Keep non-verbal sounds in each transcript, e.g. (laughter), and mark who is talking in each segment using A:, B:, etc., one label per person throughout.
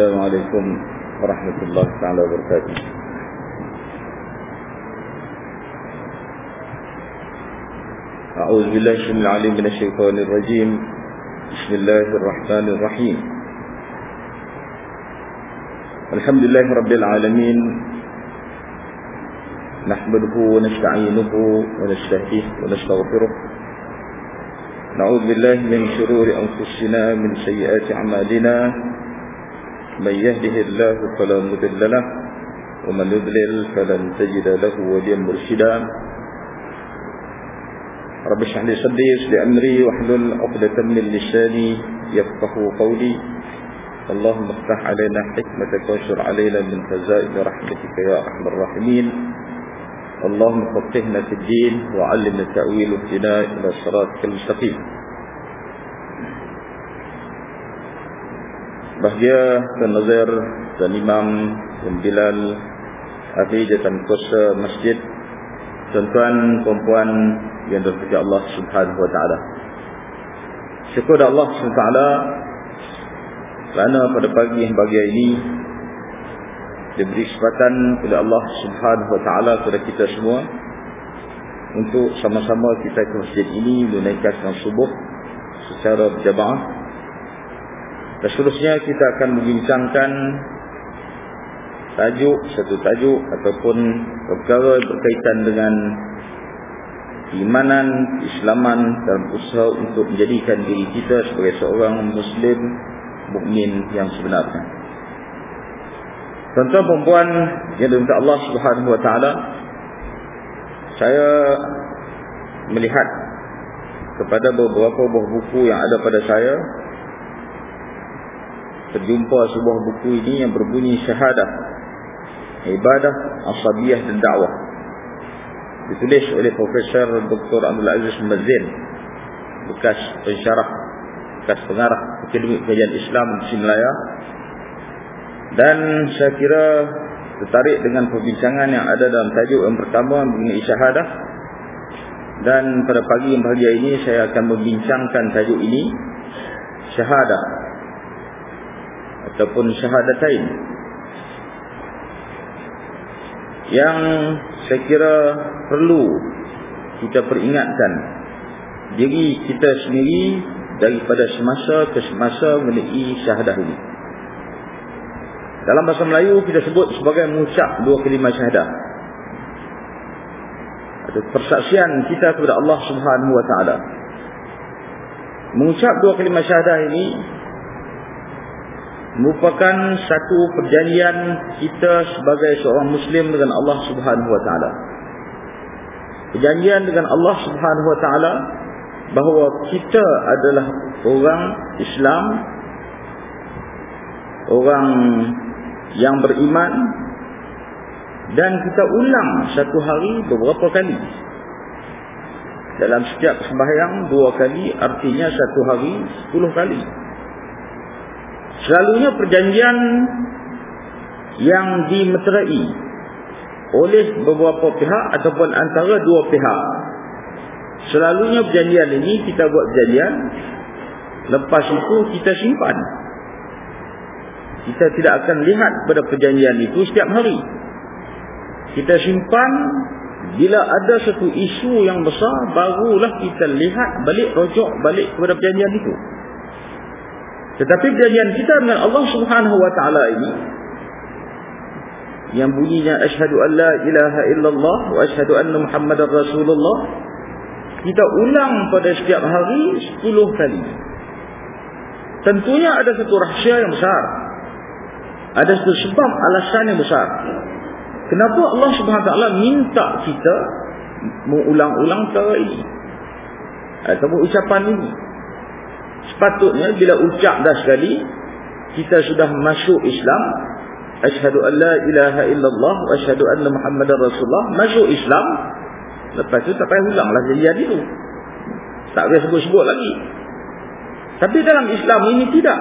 A: السلام عليكم ورحمة الله تعالى وبركاته. أعوذ بالله من العليم من الشيطان الرجيم. بسم الله الرحمن الرحيم. الحمد لله رب العالمين. نحمده ونستعينه ونستهديه ونستغفره. نعوذ بالله من شرور أنفسنا من سيئات أعمالنا. من يهده الله فلا مضل له ومن يضلل فلن تجد له وليا مرشدا. رب اشرح لي صدري ويسر لي أمري واحلل عقدة من لساني يفقه قولي. اللهم افتح علينا حكمتك وانشر علينا من خزائن رحمتك يا أرحم الراحمين. اللهم فقهنا في الدين وعلمنا التأويل واهدنا إلى صراطك المستقيم. Bahagia Tuan Nazir Tuan Imam Tuan Bilal Ahli Jatan Kuasa Masjid Tuan-tuan Perempuan Yang dirahmati Allah Subhanahu Wa Taala. Syukur Allah Subhanahu Wa Taala Kerana pada pagi yang bahagia ini Diberi kesempatan oleh Allah Subhanahu Wa Taala kepada kita semua Untuk sama-sama kita ke masjid ini Menunaikan subuh Secara berjamaah dan seterusnya kita akan membincangkan tajuk, satu tajuk ataupun perkara berkaitan dengan keimanan, keislaman dalam usaha untuk menjadikan diri kita sebagai seorang Muslim mukmin yang sebenarnya. Tuan-tuan perempuan yang diminta Allah Subhanahu Wa Taala, saya melihat kepada beberapa buah buku yang ada pada saya terjumpa sebuah buku ini yang berbunyi syahadah ibadah asabiyah dan dakwah. Ditulis oleh Profesor Dr. Abdul Aziz Mazin bekas pensyarah bekas pengarah akademik kajian Islam di Malaya dan saya kira tertarik dengan perbincangan yang ada dalam tajuk yang pertama mengenai syahadah dan pada pagi yang bahagia ini saya akan membincangkan tajuk ini syahadah ataupun syahadatain. Yang saya kira perlu kita peringatkan diri kita sendiri daripada semasa ke semasa mengenai syahadah ini. Dalam bahasa Melayu kita sebut sebagai mengucap dua kalimah syahadah. Atau persaksian kita kepada Allah Subhanahu wa taala. Mengucap dua kalimah syahadah ini merupakan satu perjanjian kita sebagai seorang muslim dengan Allah Subhanahu wa taala. Perjanjian dengan Allah Subhanahu wa taala bahawa kita adalah orang Islam orang yang beriman dan kita ulang satu hari beberapa kali. Dalam setiap sembahyang dua kali artinya satu hari sepuluh kali. Selalunya perjanjian yang dimeterai oleh beberapa pihak ataupun antara dua pihak. Selalunya perjanjian ini kita buat perjanjian, lepas itu kita simpan. Kita tidak akan lihat pada perjanjian itu setiap hari. Kita simpan bila ada satu isu yang besar barulah kita lihat balik rojok balik kepada perjanjian itu. Tetapi perjanjian kita dengan Allah Subhanahu wa taala ini yang bunyinya asyhadu an la ilaha illallah wa asyhadu anna muhammadar rasulullah kita ulang pada setiap hari 10 kali. Tentunya ada satu rahsia yang besar. Ada satu sebab alasan yang besar. Kenapa Allah Subhanahu taala minta kita mengulang-ulang perkara ini? Atau ucapan ini? Sepatutnya bila ucap dah sekali kita sudah masuk Islam asyhadu an la ilaha illallah wa asyhadu anna muhammadar rasulullah masuk Islam lepas tu tak payah ulanglah jadi tu. Tak payah sebut-sebut lagi. Tapi dalam Islam ini tidak.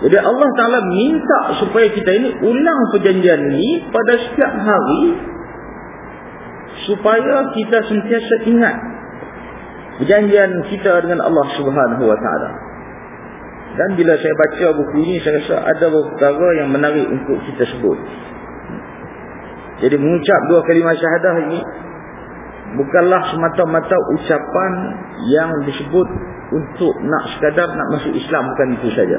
A: Jadi Allah Ta'ala minta supaya kita ini ulang perjanjian ini pada setiap hari supaya kita sentiasa ingat perjanjian kita dengan Allah Subhanahu Wa Ta'ala. Dan bila saya baca buku ini saya rasa ada beberapa yang menarik untuk kita sebut. Jadi mengucap dua kalimah syahadah ini bukanlah semata-mata ucapan yang disebut untuk nak sekadar nak masuk Islam bukan itu saja.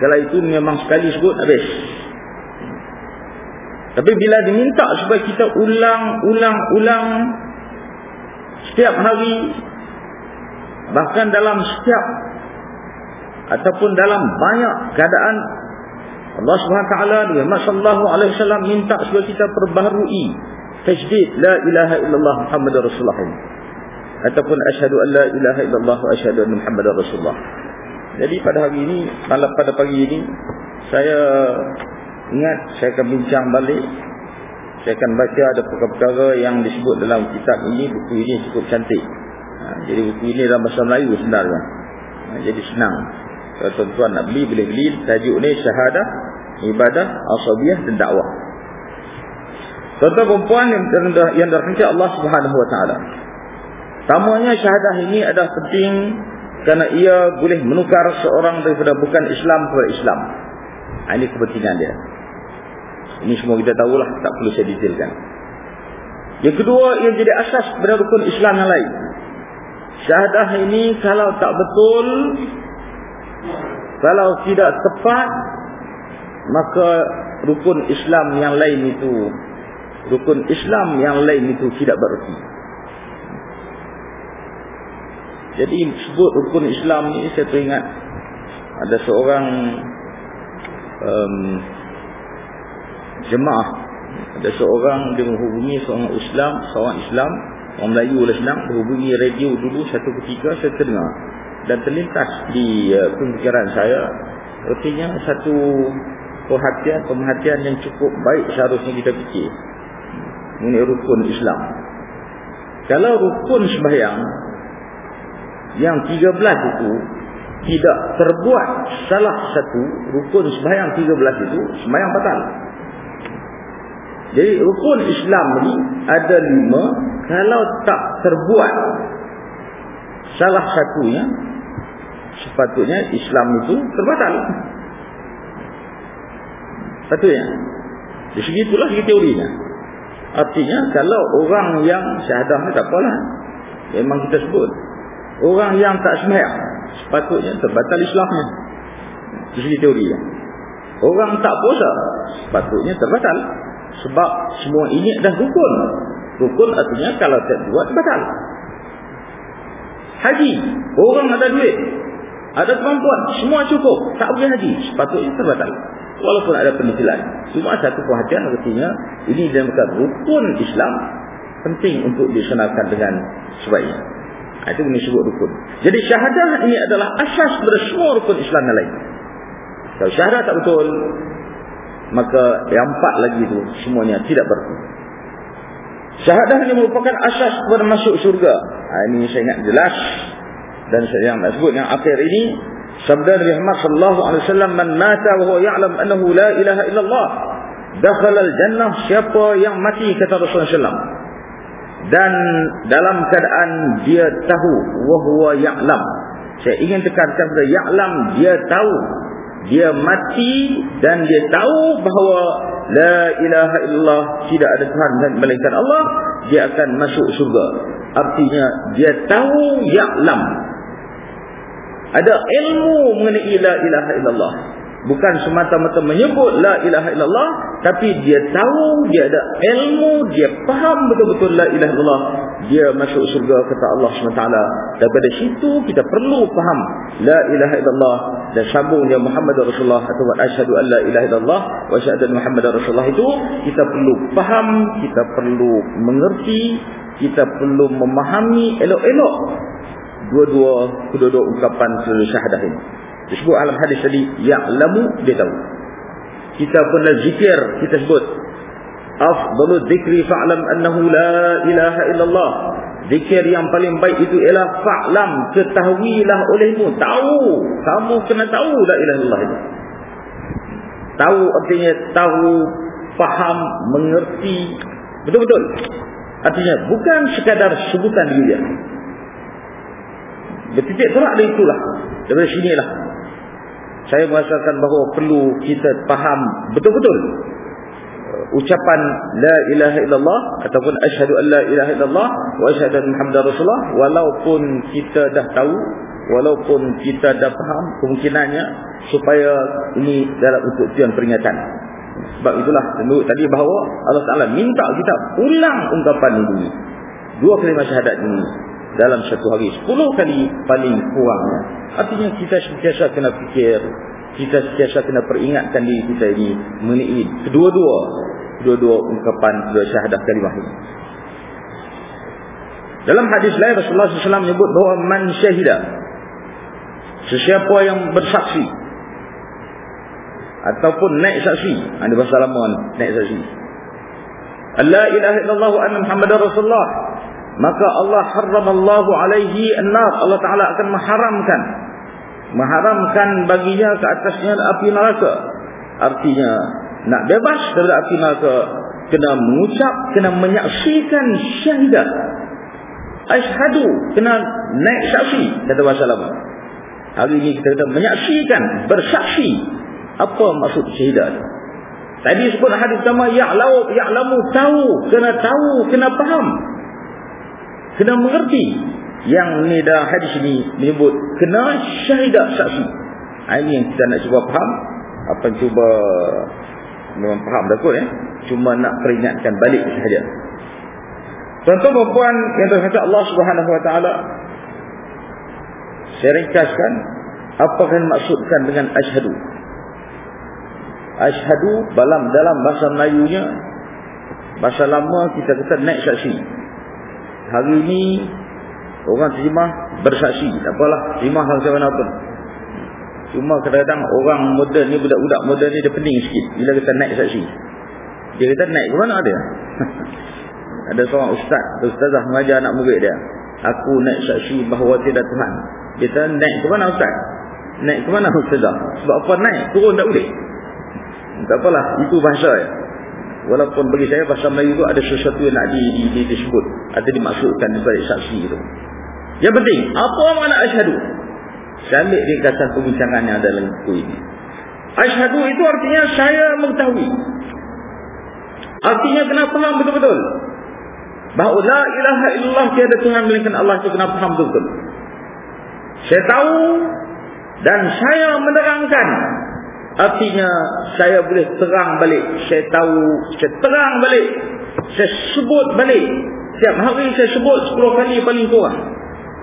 A: Kalau itu memang sekali sebut habis. Tapi bila diminta supaya kita ulang-ulang-ulang setiap hari bahkan dalam setiap ataupun dalam banyak keadaan Allah Subhanahu taala dengan sallallahu alaihi wasallam minta supaya kita perbaharui tajdid la ilaha illallah muhammadar rasulullah. Ataupun asyhadu an la ilaha illallah wa asyhadu anna muhammadar rasulullah. Jadi pada hari ini malam pada pagi ini saya ingat saya akan bincang balik saya akan baca ada perkara-perkara yang disebut dalam kitab ini buku ini cukup cantik. Ha, jadi buku ini dalam bahasa Melayu sebenarnya. Ha, jadi senang. Kalau tuan-tuan nak beli boleh beli. Tajuk ni syahadah ibadah asabiah dan dakwah. Tuan-tuan perempuan yang dirahmati Allah Subhanahu wa taala. Tamanya syahadah ini adalah penting kerana ia boleh menukar seorang daripada bukan Islam kepada Islam. Ha, ini kepentingan dia ini semua kita tahulah tak perlu saya detailkan. Yang kedua yang jadi asas kepada rukun Islam yang lain. Syahadah ini kalau tak betul kalau tidak tepat maka rukun Islam yang lain itu rukun Islam yang lain itu tidak bererti. Jadi sebut rukun Islam ni saya teringat ada seorang um, jemaah. Ada seorang dia menghubungi seorang Islam seorang Islam orang Melayu lah senang berhubungi radio dulu satu ketika saya terdengar. Dan terlintas di uh, pemikiran saya artinya satu perhatian pemerhatian yang cukup baik seharusnya kita fikir ini rukun Islam. Kalau rukun sembahyang yang 13 itu tidak terbuat salah satu rukun sembahyang 13 itu sembahyang batal jadi rukun Islam ni ada lima kalau tak terbuat salah satunya sepatutnya Islam itu terbatal. Sepatutnya. Di segi itulah segi teorinya. Artinya kalau orang yang syahadah ni tak apalah. Memang kita sebut. Orang yang tak semayang. Sepatutnya terbatal Islamnya. Di segi teorinya. Orang tak puasa. Sepatutnya terbatal. Sebab semua ini dah rukun. Rukun artinya kalau tak buat batal. Haji. Orang ada duit. Ada kemampuan, semua cukup, tak boleh haji, sepatutnya terbatal. Walaupun ada penilaian. Cuma satu perhatian artinya ini dinamakan rukun Islam penting untuk disenarkan dengan sebaiknya. Ha, itu ini sebut rukun. Jadi syahadah ini adalah asas pada semua rukun Islam yang lain. Kalau syahadah tak betul, maka yang empat lagi itu semuanya tidak berarti. Syahadah ini merupakan asas kepada masuk syurga. Ha, ini saya ingat jelas dan saya yang sebut yang akhir ini sabda Nabi Muhammad sallallahu alaihi wasallam man mata wa huwa ya'lam annahu la ilaha illallah dakhala al-jannah siapa yang mati kata Rasulullah sallam dan dalam keadaan dia tahu wa huwa ya'lam saya ingin tekankan pada ya'lam dia tahu dia mati dan dia tahu bahawa la ilaha illallah tidak ada tuhan melainkan Allah dia akan masuk syurga. Artinya dia tahu ya'lam ada ilmu mengenai la ilaha illallah bukan semata-mata menyebut la ilaha illallah tapi dia tahu dia ada ilmu dia faham betul-betul la ilaha illallah. Dia masuk surga kata Allah SWT daripada situ kita perlu faham la ilaha illallah dan sambung dia Muhammad Rasulullah atau asyhadu an la ilaha illallah wa asyhadu Muhammad Rasulullah itu kita perlu faham kita perlu mengerti kita perlu memahami elok-elok dua-dua kedua-dua ungkapan seluruh syahadah ini disebut alam hadis tadi ya'lamu dia tahu kita pun zikir kita sebut afdalu dzikri fa'lam annahu la ilaha illallah. Zikir yang paling baik itu ialah fa'lam ketahuilah olehmu. Tahu. Kamu kena tahu la ilaha illallah itu. Tahu artinya tahu faham mengerti. Betul-betul. Artinya bukan sekadar sebutan dia. Bertitik tolak dari itulah. Dari sinilah saya merasakan bahawa perlu kita faham betul-betul uh, ucapan la ilaha illallah ataupun asyhadu an la ilaha illallah wa asyhadu muhammadar rasulullah walaupun kita dah tahu walaupun kita dah faham kemungkinannya supaya ini dalam untuk tujuan peringatan. Sebab itulah tadi bahawa Allah Taala minta kita ulang ungkapan ini. Dua kalimah syahadat ini dalam satu hari. Sepuluh kali paling kurangnya artinya kita sentiasa kena fikir kita sentiasa kena peringatkan diri kita ini mengenai kedua-dua kedua-dua ungkapan dua syahadah kalimah ini. Dalam hadis lain Rasulullah SAW menyebut bahawa man syahidah sesiapa yang bersaksi ataupun naik saksi ada bahasa lama naik saksi. Allah ilaha illallah anna muhammadar rasulullah maka Allah harramallahu alaihi an-nar Allah taala akan mengharamkan. Mengharamkan baginya ke atasnya api neraka. Artinya nak bebas dari api neraka kena mengucap kena menyaksikan syahadat. Asyhadu kena naik saksi. Kata bahasa lama. Hari ini kita kata menyaksikan bersaksi apa maksud syahadat. Tadi sebut hadis pertama ya'lamu ya'lamu tahu kena tahu kena faham kena mengerti yang ni dah hadis ini menyebut kena syahidah saksi ha, ini yang kita nak cuba faham. Apa cuba memang faham dah kot eh. Cuma nak peringatkan balik sahaja. Tuan-tuan puan yang terhadap Allah subhanahu wa ta'ala saya ringkaskan apa yang maksudkan dengan ashadu. Ashadu dalam dalam bahasa Melayunya bahasa lama kita kata naik saksi hari ini orang terjemah bersaksi. Tak apalah terjemah macam mana pun cuma kadang-kadang orang moden ni budak-budak moden ni dia pening sikit bila kita naik saksi. Dia kata naik ke mana dia (laughs) ada seorang ustaz ustazah mengajar anak murid dia. Aku naik saksi bahawa tiada Tuhan. Dia kata naik ke mana ustaz? Naik ke mana ustazah? Sebab apa naik turun tak boleh. (laughs) Tak apalah itu bahasa ya Walaupun bagi saya bahasa Melayu itu ada sesuatu yang nak di, di, di, disebut atau dimaksudkan di balik saksi itu. Yang penting, apa makna asyhadu? Saya ambil ringkasan ada dalam buku ini. Asyhadu itu artinya saya mengetahui. Artinya kena faham betul-betul. Bahawa la ilaha illallah tiada Tuhan melainkan Allah itu kena faham betul-betul. Saya tahu dan saya menerangkan Artinya saya boleh terang balik. Saya tahu, saya terang balik. Saya sebut balik. Setiap hari saya sebut 10 kali paling kurang.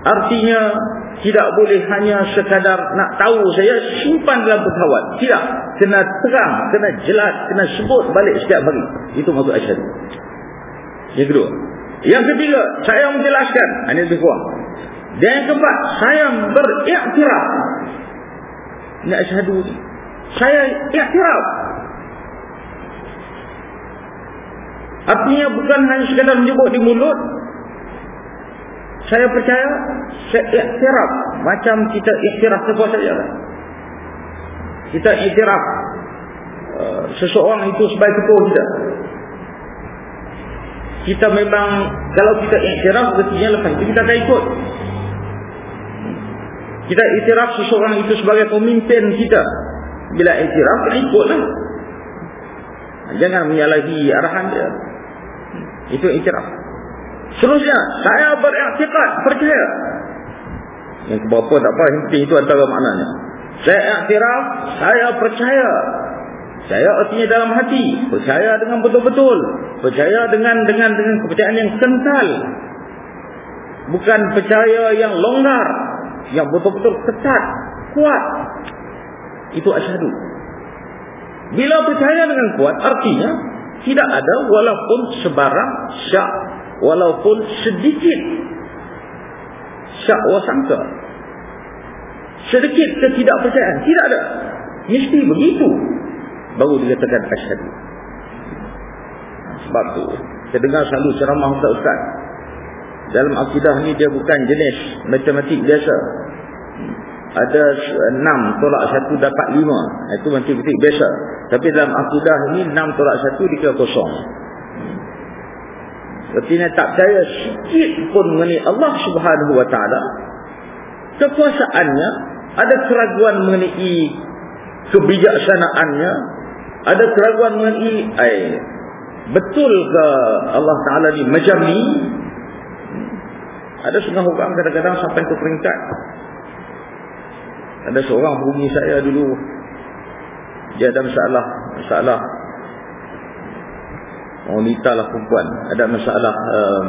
A: Artinya tidak boleh hanya sekadar nak tahu saya simpan dalam pesawat. Tidak. Kena terang, kena jelas, kena sebut balik setiap hari. Itu maksud asyadu. Yang kedua. Yang ketiga, saya menjelaskan. Ini lebih kurang. Dan yang keempat, saya beriktiraf. Ini asyadu ini saya iktiraf artinya bukan hanya sekadar menyebut di mulut. Saya percaya saya iktiraf macam kita iktiraf sebuah saja. Kita iktiraf uh, seseorang itu sebagai ketua kita. Kita memang kalau kita iktiraf berarti lepas itu kita akan ikut. Kita iktiraf seseorang itu sebagai pemimpin kita bila iktiraf ikutlah. Jangan menyalahi arahan dia. Itu iktiraf. Seterusnya saya beriktikad percaya. Yang keberapa tak apa penting itu antara maknanya. Saya iktiraf saya percaya. Saya artinya dalam hati. Percaya dengan betul-betul. Percaya dengan dengan dengan kepercayaan yang kental. Bukan percaya yang longgar yang betul-betul ketat kuat itu asyhadu. Bila percaya dengan kuat artinya tidak ada walaupun sebarang syak walaupun sedikit syak wasangka. Sedikit ketidakpercayaan tidak ada. Mesti begitu. Baru dikatakan asyhadu. Sebab tu saya dengar selalu ceramah ustaz-ustaz. Dalam akidah ni dia bukan jenis matematik biasa ada enam tolak satu dapat lima. Itu matematik biasa. Tapi dalam akidah ni enam tolak satu dikira kosong. Artinya tak percaya sikit pun mengenai Allah subhanahu wa ta'ala. Kekuasaannya Ada keraguan mengenai Kebijaksanaannya Ada keraguan mengenai ay, Betul ke Allah ta'ala ni macam ni Ada setengah orang kadang-kadang sampai ke peringkat Ada seorang hubungi saya dulu. Dia ada masalah Masalah. Wanita lah perempuan. Ada masalah um,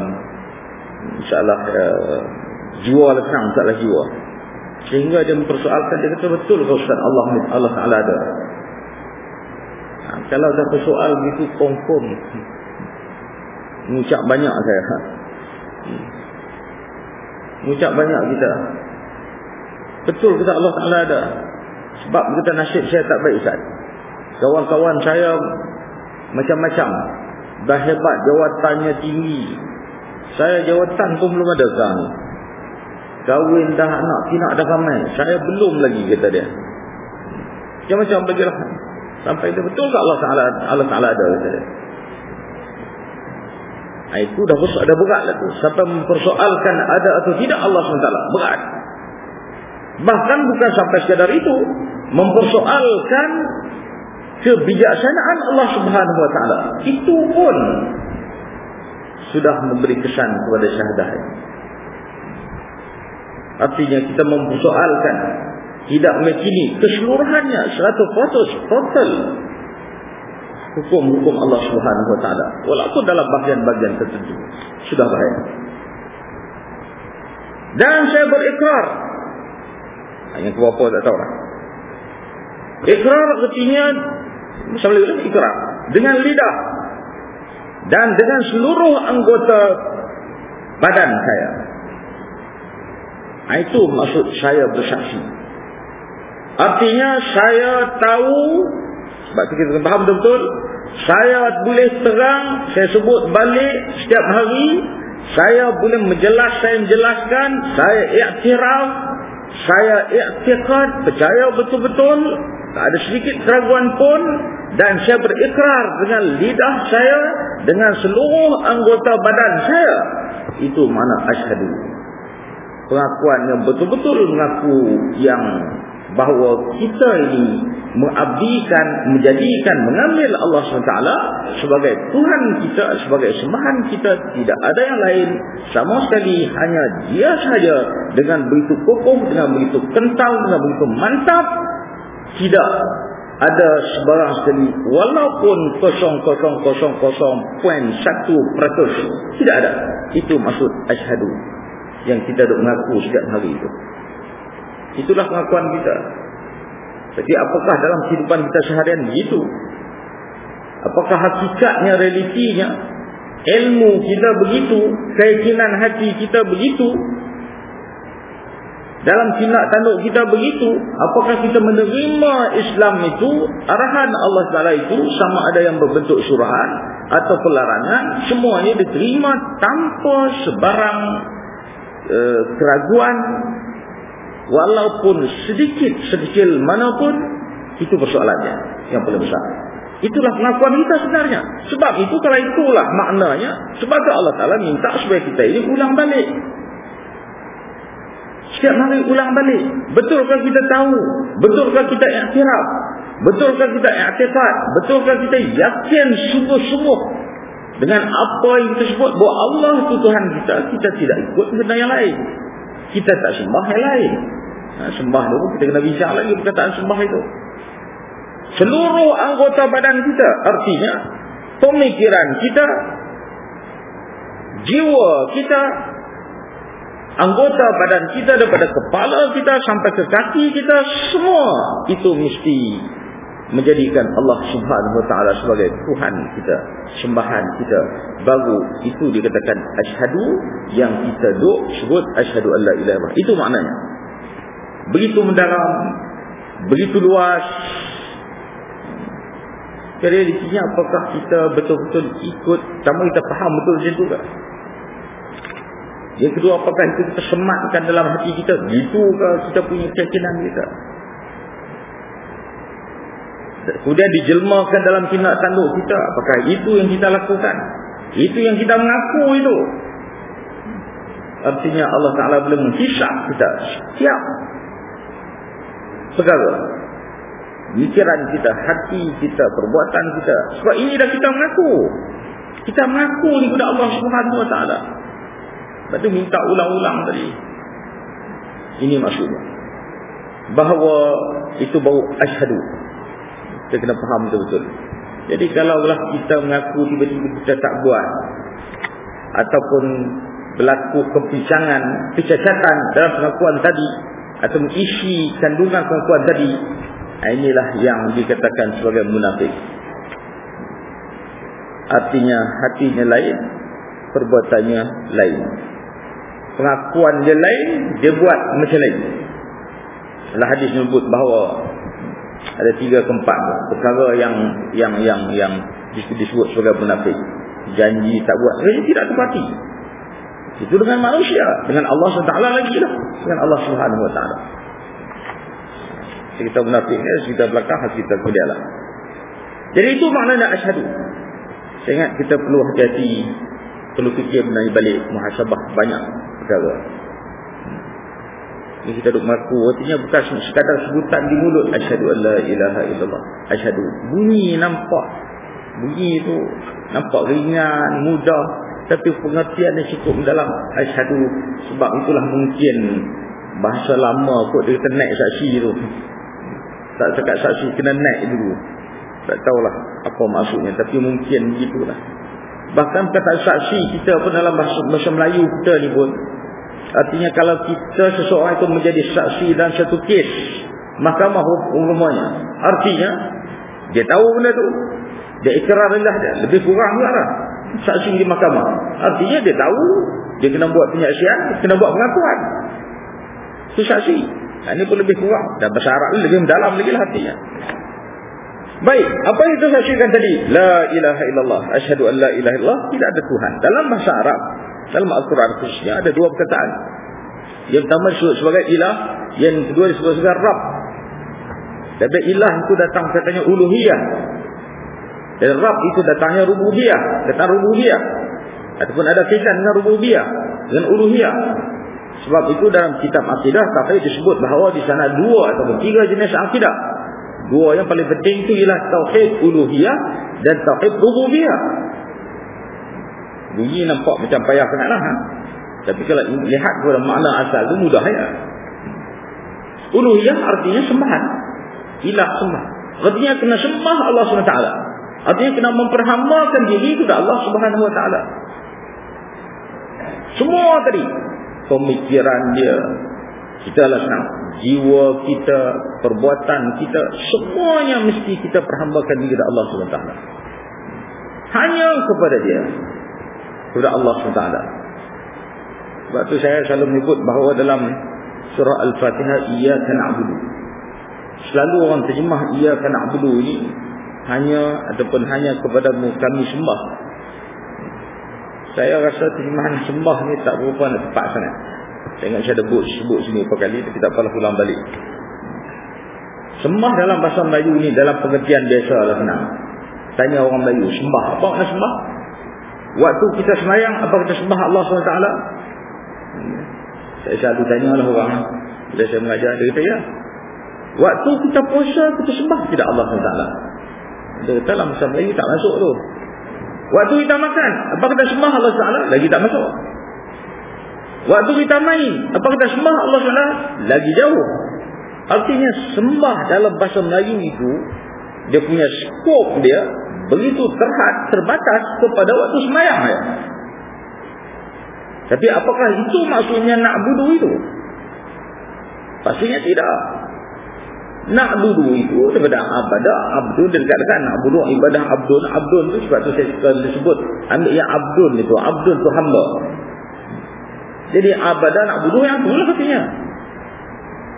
A: masalah uh, jiwa lekang masalah jiwa. Sehingga dia mempersoalkan dia kata betul ke Ustaz? Allah Allah Ta'ala ada. Ha, kalau dah persoal gitu confirm. Mengucap banyak saya. Ha. mengucap banyak kita betul kata Allah Ta'ala ada sebab kita nasib saya tak baik Ustaz kawan-kawan saya macam-macam Dah hebat jawatannya tinggi. Saya jawatan pun belum ada sekarang. Kahwin dah anak pinak dah ramai. Saya belum lagi kata dia. Macam-macam bagi lah. Sampai itu betul ke Allah Ta'ala Allah Ta'ala ada kata dia. Ha, itu dah, dah berat lah tu. Sampai mempersoalkan ada atau tidak Allah SWT. Berat. Bahkan bukan sampai sekadar itu. Mempersoalkan kebijaksanaan Allah Subhanahu wa taala. Itu pun sudah memberi kesan kepada syahadah. Artinya kita mempersoalkan tidak meyakini keseluruhannya 100% total hukum-hukum Allah Subhanahu wa taala. Walaupun dalam bagian-bagian tertentu. Sudah bahaya dan saya berikrar yang keberapa tak tahu lah ikrar artinya Misalnya ikrar dengan lidah dan dengan seluruh anggota badan saya. Ha, itu maksud saya bersaksi. Artinya saya tahu sebab kita faham betul-betul saya boleh terang saya sebut balik setiap hari saya boleh menjelas saya menjelaskan saya iktiraf saya iktiqad percaya betul-betul tak ada sedikit keraguan pun dan saya berikrar dengan lidah saya dengan seluruh anggota badan saya. Itu mana asyhadu pengakuan yang betul-betul mengaku yang bahawa kita ini mengabdikan menjadikan mengambil Allah SWT sebagai Tuhan kita sebagai sembahan kita tidak ada yang lain sama sekali hanya dia saja dengan begitu kokoh dengan begitu kental dengan begitu mantap tidak ada sebarang sekali walaupun 0000.1% tidak ada itu maksud asyhadu yang kita duk mengaku setiap hari itu itulah pengakuan kita jadi apakah dalam kehidupan kita seharian begitu? Apakah hakikatnya realitinya ilmu kita begitu keyakinan hati kita begitu? Dalam tindak tanduk kita begitu apakah kita menerima Islam itu arahan Allah Taala itu sama ada yang berbentuk surahan atau pelarangan semuanya diterima tanpa sebarang e, keraguan walaupun sedikit sedikit manapun itu persoalannya yang paling besar itulah pengakuan kita sebenarnya sebab itu kalau itulah maknanya sebab Allah Taala minta supaya kita ini ulang balik Setiap hari ulang balik. Betulkah kita tahu? Betulkah kita iktiraf? Betulkah kita iktifat? Betulkah kita yakin sungguh-sungguh dengan apa yang kita sebut bahawa Allah itu Tuhan kita, kita tidak ikut benda yang lain. Kita tak sembah yang lain. Ha, sembah itu kita kena bincang lagi perkataan sembah itu. Seluruh anggota badan kita artinya pemikiran kita jiwa kita anggota badan kita daripada kepala kita sampai ke kaki kita semua itu mesti menjadikan Allah Subhanahu wa taala sebagai tuhan kita, sembahan kita. Baru itu dikatakan asyhadu yang kita duk sebut asyhadu alla ilaha illallah. Itu maknanya. Begitu mendalam, begitu luas. Jadi di sini apakah kita betul-betul ikut sama kita faham betul macam tu tak? Yang kedua apakah itu kita sematkan dalam hati kita? Itu ke kita punya keyakinan kita? Kemudian dijelmakan dalam tindak tanduk kita. Apakah itu yang kita lakukan? Itu yang kita mengaku itu. Artinya Allah Ta'ala boleh menghisap kita. Siap. Segala. Mikiran kita, hati kita, perbuatan kita. Sebab ini dah kita mengaku. Kita mengaku ni kepada Allah Subhanahu Wa Ta'ala. Lepas tu minta ulang-ulang tadi. Ini maksudnya. Bahawa itu bau asyhadu. Kita kena faham betul-betul. Jadi kalaulah kita mengaku tiba-tiba kita tak buat. Ataupun berlaku kepincangan, kecacatan dalam pengakuan tadi. Atau isi kandungan pengakuan tadi. Inilah yang dikatakan sebagai munafik. Artinya hatinya lain. Perbuatannya lain. Pengakuan dia lain. Dia buat macam lain. Dalam hadis menyebut bahawa ada tiga ke empat perkara yang yang yang yang disebut sebagai munafik. Janji tak buat. Janji tidak tepati itu dengan manusia. Dengan Allah SWT lagi lah. Dengan Allah Taala kita munafik ni kita belakang kita kemudian lah. Jadi itu maknanya asyhadu. Saya ingat kita perlu hati-hati perlu fikir mengenai balik muhasabah banyak perkara ini kita duk mengaku Artinya bukan sekadar sebutan di mulut. Asyadu an la ilaha illallah. Asyadu Bunyi nampak. Bunyi itu Nampak ringan Mudah. Tapi pengertian yang cukup dalam Asyadu Sebab itulah mungkin Bahasa lama kot dia naik saksi tu. Tak cakap saksi Kena naik dulu. Tak tahulah Apa maksudnya. Tapi mungkin begitulah. Bahkan kata saksi Kita pun dalam bahasa, bahasa Melayu kita ni pun Artinya kalau kita seseorang itu menjadi saksi dan satu kes mahkamah umumnya. Artinya dia tahu benda tu. Dia ikrar rendah dia. Lebih kurang juga lah. Saksi di mahkamah. Artinya dia tahu. Dia kena buat penyaksian. Kena buat pengakuan. Itu saksi. Ini pun lebih kurang. Dan bahasa Arab lebih mendalam lagi lah hatinya. Baik. Apa kita saksikan tadi? La ilaha illallah. Asyhadu an la ilaha illallah. Tidak ada Tuhan. Dalam bahasa Arab. Dalam Al-Quran khususnya ada dua perkataan. Yang pertama disebut sebagai ilah. Yang kedua disebut sebagai Rab. Tapi ilah itu datang katanya uluhiyah. Dan Rab itu datangnya rububiyah. Datang rububiyah. Ataupun ada kaitan dengan rububiyah. Dengan uluhiyah. Sebab itu dalam kitab akidah. Tapi disebut bahawa di sana dua atau tiga jenis akidah. Dua yang paling penting itu ialah Tauhid uluhiyah dan Tauhid rububiyah. Bunyi nampak macam payah sangat lah. Ha? Tapi kalau lihat kepada makna asal itu mudah ya. Uluhiyah artinya sembahan. Ilah sembah. Artinya kena sembah Allah SWT. Artinya kena memperhambakan diri kepada Allah Taala. Semua tadi pemikiran dia kita lah senang jiwa kita perbuatan kita semuanya mesti kita perhambakan diri kepada Allah Taala. Hanya kepada dia kepada Allah SWT sebab itu saya selalu menyebut bahawa dalam surah Al-Fatihah Iyaka na'budu. Selalu orang terjemah Iyaka na'budu ini hanya ataupun hanya kepadamu kami sembah. Saya rasa terjemahan sembah ni tak berapa nak tepat sangat. Saya ingat saya ada sebut, sebut sini beberapa kali tapi tak apalah ulang balik. Sembah dalam bahasa Melayu ni dalam pengertian biasa lah senang. Tanya orang Melayu sembah? Apa makna sembah Waktu kita semayang Apa kita sembah Allah SWT? Saya selalu tanya lah orang Bila saya mengajar Dia kata ya Waktu kita puasa Kita sembah tidak Allah SWT? Dia kata lah Masa Melayu tak masuk tu. Waktu kita makan Apa kita sembah Allah SWT? Lagi tak masuk. Waktu kita main Apa kita sembah Allah SWT? Lagi jauh. Artinya sembah dalam bahasa Melayu itu Dia punya skop dia begitu terhad terbatas kepada waktu semayang ya. Tapi apakah itu maksudnya nak budu itu? Pastinya tidak. nak dulu itu daripada abadah abdul dekat-dekat nak budu ibadah abdul abdul tu sebab tu saya suka disebut ambil yang abdul itu abdul tu hamba jadi abadah nak budu yang tu lah katanya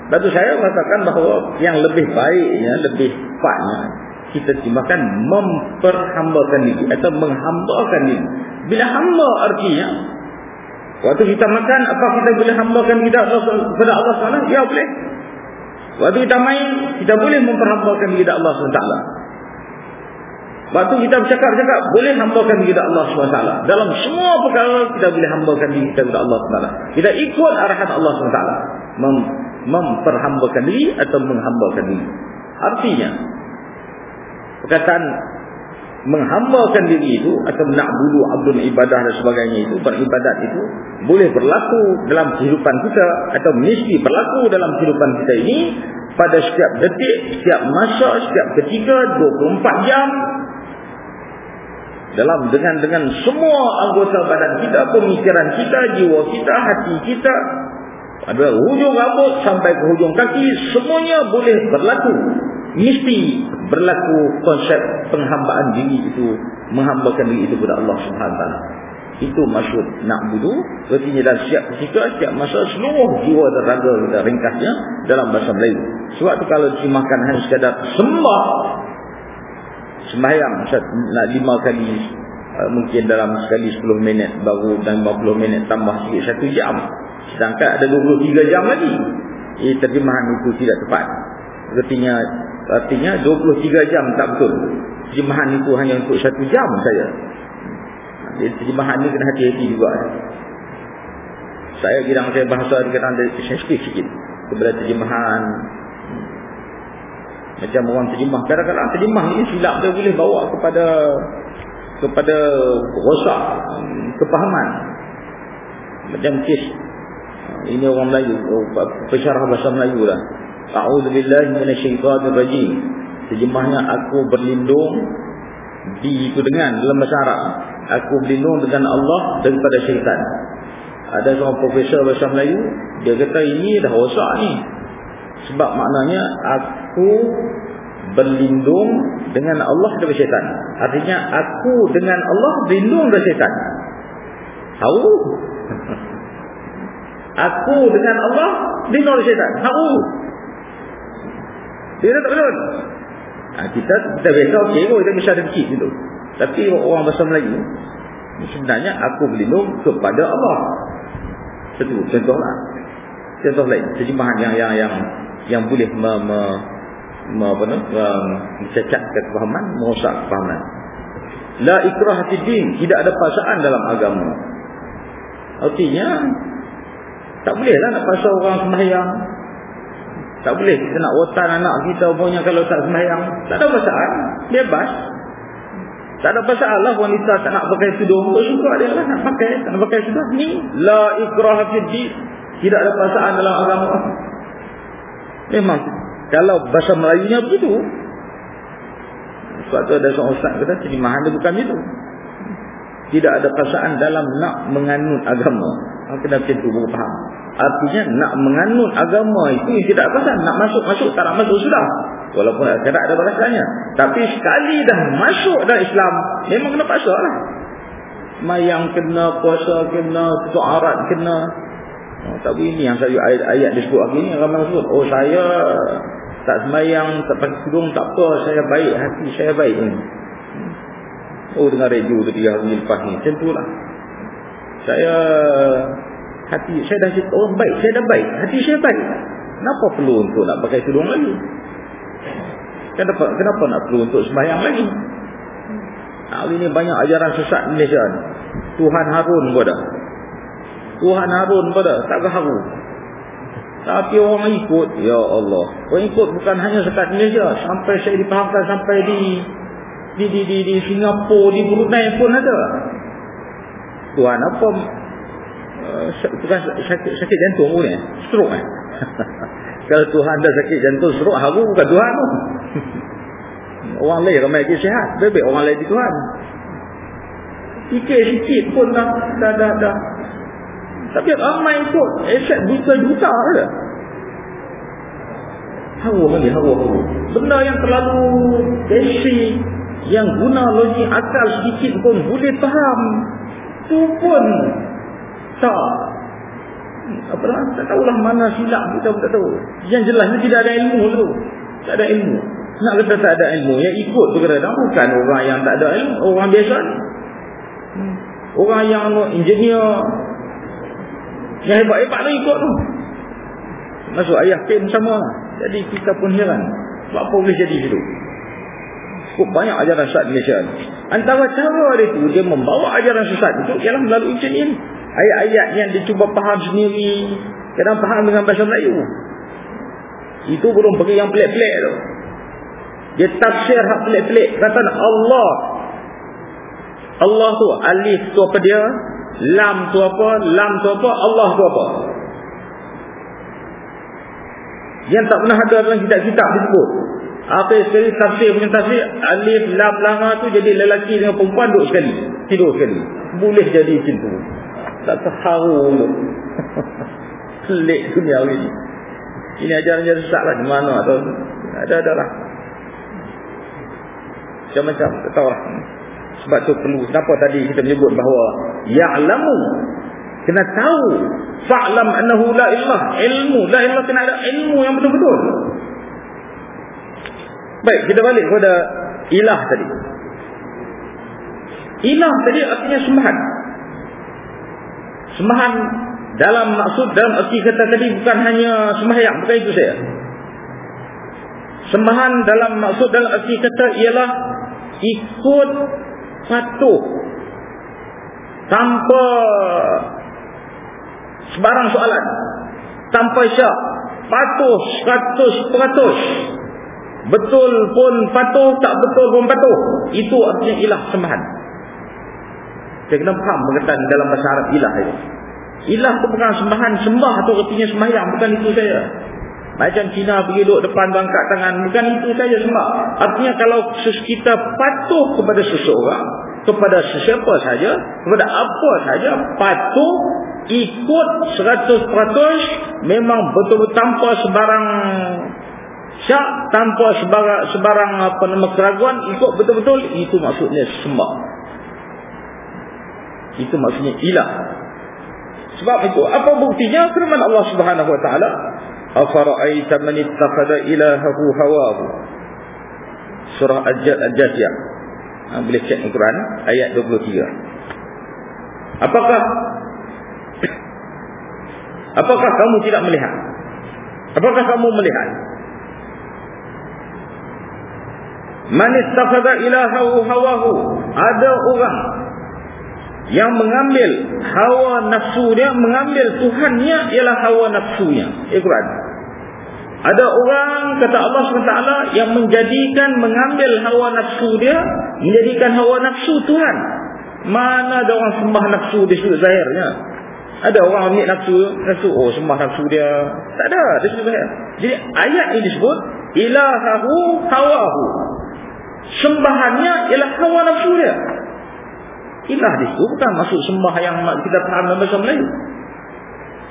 A: Lalu saya katakan bahawa yang lebih baiknya, lebih tepatnya kita terjemahkan memperhambakan diri atau menghambakan diri. Bila hamba artinya waktu kita makan apa kita boleh hambakan kita kepada Allah SWT? Ya boleh. Waktu kita main kita boleh memperhambakan diri kepada Allah SWT. Waktu kita bercakap-cakap boleh hambakan diri kepada Allah SWT. Dalam semua perkara kita boleh hambakan diri kepada Allah SWT. Kita ikut arahan Allah SWT. Mem memperhambakan diri atau menghambakan diri. Artinya perkataan menghambakan diri itu atau nak bulu abdul ibadah dan sebagainya itu beribadat itu boleh berlaku dalam kehidupan kita atau mesti berlaku dalam kehidupan kita ini pada setiap detik, setiap masa, setiap ketika 24 jam. Dalam dengan dengan semua anggota badan kita, pemikiran kita, jiwa kita, hati kita pada hujung rambut sampai ke hujung kaki semuanya boleh berlaku mesti berlaku konsep penghambaan diri itu menghambakan diri itu kepada Allah Subhanahu itu maksud nak budu. Artinya dalam setiap ketika setiap masa seluruh jiwa dan raga kita ringkasnya dalam bahasa Melayu. Sebab tu kalau dimakan hanya sekadar sembah sembahyang nak lima kali uh, mungkin dalam sekali 10 minit baru dan 50 minit tambah sikit satu jam. Sedangkan ada 23 jam lagi. Eh, terjemahan itu tidak tepat. Artinya artinya 23 jam tak betul. Terjemahan itu hanya untuk satu jam saja. Jadi terjemahan ini kena hati-hati juga. Saya kira saya bahasa kadang sensitif sikit kepada terjemahan. Macam orang terjemah. Kadang-kadang terjemah ini silap dia boleh bawa kepada kepada rosak kepahaman. Macam kes ini orang Melayu oh, pesyarah bahasa Melayu lah a'udzubillahi minasyaitonirrajim. Terjemahnya aku berlindung di itu dengan dalam bahasa Arab. Aku berlindung dengan Allah daripada syaitan. Ada seorang profesor bahasa Melayu dia kata ini dah rosak ni. Sebab maknanya aku berlindung dengan Allah daripada syaitan. Artinya aku dengan Allah berlindung dari syaitan. Tahu? (laughs) Aku dengan Allah Dinol syaitan. Tahu Dia tak betul ha, Kita kita biasa okey kot Kita bisa ada kecil gitu Tapi orang bahasa Melayu Sebenarnya aku berlindung kepada Allah Satu contohlah Contoh lain Terjemahan yang yang yang yang boleh me, me, me, apa ni, mencacat kefahaman, merosak kefahaman. La ikrah din, tidak ada paksaan dalam agama. Artinya tak boleh lah nak paksa orang sembahyang. Tak boleh kita nak otan anak kita punya kalau tak sembahyang. Tak ada pasal. Bebas. Tak ada pasal lah wanita tak nak pakai tudung. Tak suka dia lah nak pakai. Tak nak pakai tudung. Ni. La ikrah fiddi. Tidak ada pasal dalam agama. Memang. Kalau bahasa Melayunya begitu. Sebab tu ada seorang ustaz kata. Terjemahan dia bukan itu. Tidak ada pasal dalam nak menganut agama. Kena macam tu baru faham. Artinya nak menganut agama itu yang tidak pasal. Nak masuk-masuk tak nak masuk sudah. Walaupun tidak ada balasannya. Tapi sekali dah masuk dalam Islam. Memang kena paksa lah. Mayang kena, puasa kena, tutup arat kena. Oh, tapi ini yang saya ayat-ayat disebut lagi ni. Ramai sebut. Oh saya tak semayang, tak pakai kudung, tak apa. Saya baik hati, saya baik ini. Oh dengar radio tadi hari lepas ni. Macam tu lah saya hati saya dah cakap orang baik. Saya dah baik. Hati saya baik. Kenapa perlu untuk nak pakai tudung lagi? Kenapa kenapa nak perlu untuk sembahyang lagi? Hari ni banyak ajaran sesat Malaysia ni. Tuhan Harun pun dah Tuhan Harun pun dah tak keharu tapi orang ikut ya Allah. Orang ikut bukan hanya sekat Malaysia. Sampai saya dipahamkan sampai di di di di, di Singapura di Brunei pun ada. Tuhan apa bukan sakit, sakit jantung pun eh. Stroke eh. (laughs) Kalau Tuhan dah sakit jantung stroke haru bukan Tuhan pun. (laughs) Orang lain ramai lagi sihat. Bebek orang lain di Tuhan. Sikit sikit pun dah dah dah, dah. tapi ramai ikut. Aset juta-juta hawa lagi hawa hawa benda yang terlalu basic yang guna logik akal sedikit pun boleh faham. Tu pun tak. Apa lah? Tak tahulah mana silap kita pun tak tahu. Yang jelas ni tidak ada ilmu tu. Tak ada ilmu. Nak kata tak ada ilmu? Yang ikut tu kadang bukan orang yang tak ada ilmu. Orang biasa hmm. orang yang engineer. Yang hebat-hebat tu ikut tu. Masuk ayah pin sama lah jadi kita pun heran. Sebab apa boleh jadi situ cukup banyak ajaran sesat Malaysia antara cara dia tu dia membawa ajaran sesat itu ialah melalui macam ni ayat-ayat yang dia cuba faham sendiri. Kadang faham dengan bahasa Melayu. Itu belum pergi yang pelik-pelik tu. Dia tafsir hak pelik-pelik. Kata Allah. Allah tu alif tu apa dia? Lam tu apa? Lam tu apa? Allah tu apa? Yang tak pernah ada dalam kitab-kitab disebut. Akhir sekali tafsir punya tafsir Alif lam lama tu jadi lelaki dengan perempuan duduk sekali. Tidur sekali. Boleh jadi macam tu Tak terharu (laughs) Pelik dunia ini Ini ajaran-ajaran sesat lah Di mana atau Ada-ada lah. Macam-macam Tak tahu lah. Sebab tu perlu. Kenapa tadi kita menyebut bahawa Ya'lamu Kena tahu. Fa'lam annahu la ilah Ilmu La ilah kena ada ilmu yang betul-betul. Baik, kita balik kepada ilah tadi. Ilah tadi artinya sembahan. Sembahan dalam maksud dalam arti kata tadi bukan hanya sembahyang, bukan itu saya. Sembahan dalam maksud dalam arti kata ialah ikut patuh tanpa sebarang soalan tanpa syak patuh 100% Betul pun patuh, tak betul pun patuh. Itu artinya ilah sembahan. Saya kena faham berkaitan dalam bahasa Arab ilah itu. Ilah itu bukan sembahan. Sembah itu artinya sembahyang. Bukan itu saya. Macam Cina pergi duduk depan bangkat tangan. Bukan itu saja sembah. Artinya kalau kita patuh kepada seseorang. Kepada sesiapa saja. Kepada apa saja. Patuh. Ikut 100%. Memang betul-betul tanpa sebarang syak tanpa sebarang, sebarang apa nama keraguan ikut betul-betul itu maksudnya sembah itu maksudnya ilah. Sebab itu apa buktinya? Firman Allah Subhanahu wa taala afara'aita man ittakhadha ilahahu hawahu? Surah al-jathiyah ha, boleh cek Al-Quran ayat 23 apakah (coughs) apakah kamu tidak melihat? Apakah kamu melihat? Man ittakhadha ilahahu hawahu. Ada orang yang mengambil hawa nafsu dia, mengambil Tuhannya ialah hawa nafsunya. Iqran. Ada orang kata Allah SWT yang menjadikan mengambil hawa nafsu dia, menjadikan hawa nafsu Tuhan. Mana ada orang sembah nafsu di sudut zahirnya? Ada orang ambil nafsu, nafsu oh sembah nafsu dia. Tak ada di sudut zahir. Jadi ayat ini disebut ilahahu hawahu sembahannya ialah hawa nafsu dia. Ilah itu bukan masuk sembah yang kita faham dalam bahasa Melayu.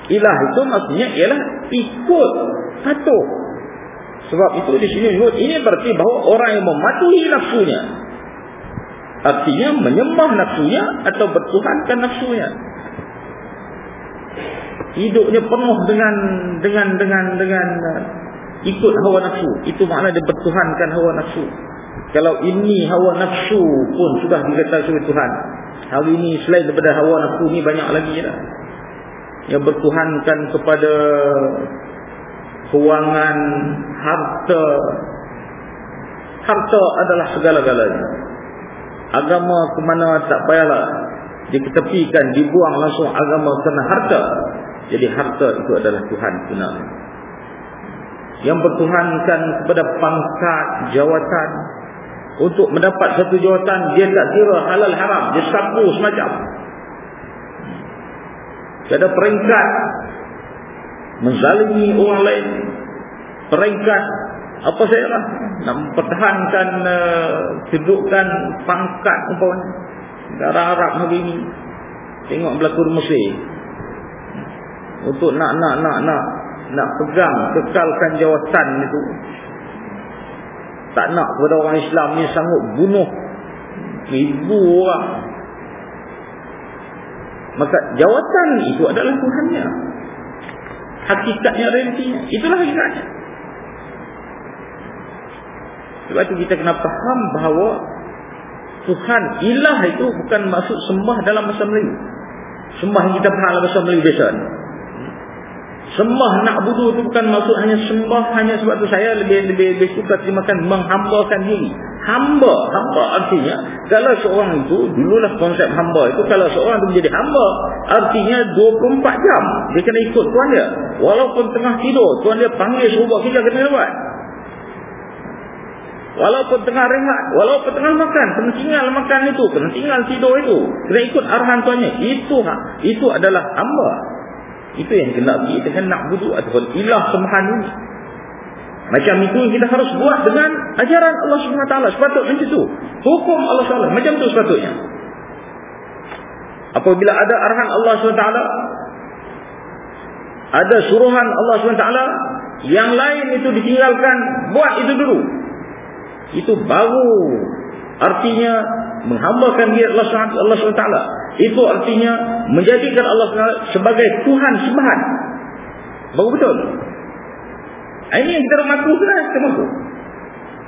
A: Ilah itu maksudnya ialah ikut patuh. Sebab itu di sini disebut ini berarti bahawa orang yang mematuhi nafsunya. Artinya menyembah nafsunya atau bertuhankan nafsunya. Hidupnya penuh dengan dengan dengan dengan uh, ikut hawa nafsu. Itu makna dia bertuhankan hawa nafsu. Kalau ini hawa nafsu pun sudah dikatakan oleh Tuhan. Hari ini selain daripada hawa nafsu ni banyak lagi lah. Yang bertuhankan kepada kewangan, harta. Harta adalah segala-galanya. Agama ke mana tak payahlah diketepikan, dibuang langsung agama kerana harta. Jadi harta itu adalah Tuhan benar. Yang bertuhankan kepada pangkat, jawatan, untuk mendapat satu jawatan dia tak kira halal haram. Dia sapu semacam. Ada peringkat. Menzalimi orang lain. Peringkat. Apa saya lah. Nak mempertahankan uh, kedudukan pangkat umpamanya. Negara Arab hari ini tengok berlaku Mesir. Untuk nak nak nak nak nak pegang kekalkan jawatan itu tak nak kepada orang Islam ni sanggup bunuh ribu orang. Maka jawatan itu adalah Tuhannya. Hakikatnya realitinya itulah hakikatnya. Sebab itu kita kena faham bahawa Tuhan ilah itu bukan maksud sembah dalam bahasa Melayu. Sembah yang kita faham dalam bahasa Melayu biasa Sembah nak budu itu bukan maksud hanya sembah hanya sebab tu saya lebih lebih lebih suka terjemahkan menghambakan diri. Hamba, hamba artinya kalau seorang itu dululah konsep hamba itu kalau seorang itu menjadi hamba artinya 24 jam dia kena ikut tuan dia. Walaupun tengah tidur tuan dia panggil suruh buat kerja kena buat. Walaupun tengah rehat, walaupun tengah makan, kena tinggal makan itu, kena tinggal tidur itu, kena ikut arahan tuannya. Itu itu adalah hamba. Itu yang kena pergi dengan nak budu ataupun ilah sembahan ini. Macam itu kita harus buat dengan ajaran Allah SWT. Sepatutnya macam itu. Hukum Allah SWT. Macam itu sepatutnya. Apabila ada arahan Allah SWT. Ada suruhan Allah SWT. Yang lain itu ditinggalkan. Buat itu dulu. Itu baru. Artinya menghambakan diri Allah SWT. Itu artinya menjadikan Allah SWT sebagai Tuhan sembahan. Bagus betul. Ini yang kita mengaku kan? Kita mengaku.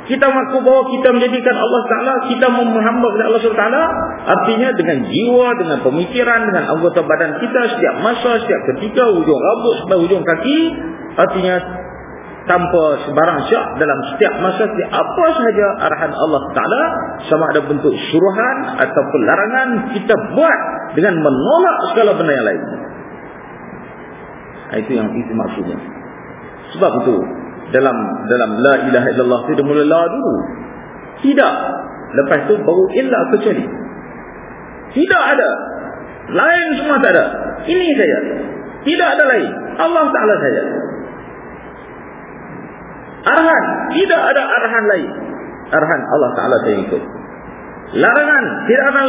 A: Kita mengaku bahawa kita menjadikan Allah Taala kita menghamba kepada Allah Taala artinya dengan jiwa, dengan pemikiran, dengan anggota badan kita setiap masa, setiap ketika, hujung rambut sampai hujung kaki, artinya tanpa sebarang syak dalam setiap masa setiap apa sahaja arahan Allah Taala sama ada bentuk suruhan ataupun larangan kita buat dengan menolak segala benda yang lain. Itu yang itu maksudnya. Sebab itu dalam dalam la ilaha illallah itu mula la dulu. Tidak. Lepas itu baru illa kecuali. Tidak ada. Lain semua tak ada. Ini saja. Tidak ada lain. Allah Taala saja. Arahan. Tidak ada arahan lain. Arahan Allah Ta'ala saya ikut. Larangan. Tidak ada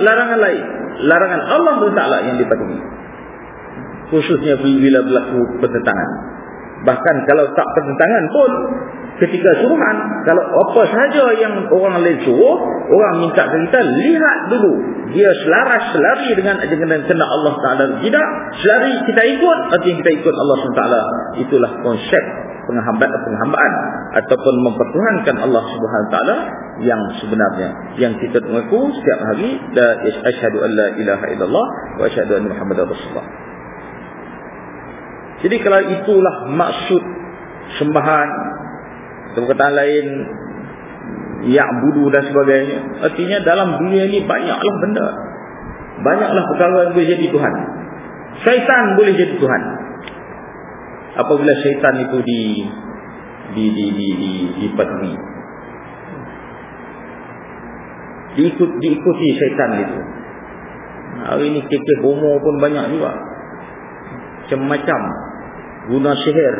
A: larangan lain. Larangan Allah Ta'ala yang dipatuhi. Khususnya bila berlaku pertentangan. Bahkan kalau tak pertentangan pun. Ketika suruhan. Kalau apa sahaja yang orang lain suruh. Orang minta kita. Lihat dulu. Dia selaras selari dengan ajaran kena Allah Ta'ala. Tidak. Selari kita ikut. Artinya kita ikut Allah Ta'ala. Itulah konsep penghambaan penghambaan ataupun mempertuhankan Allah Subhanahu taala yang sebenarnya yang kita mengaku setiap hari la asyhadu an la ilaha illallah wa asyhadu anna muhammadar rasulullah jadi kalau itulah maksud sembahan atau perkataan lain ya'budu dan sebagainya artinya dalam dunia ini banyaklah benda. Banyaklah perkara yang boleh jadi Tuhan. Syaitan boleh jadi Tuhan. Apabila syaitan itu di di di di di dipatuhi diikut diikuti syaitan itu. Hari ini kekeh homo pun banyak juga. Macam-macam guna sihir.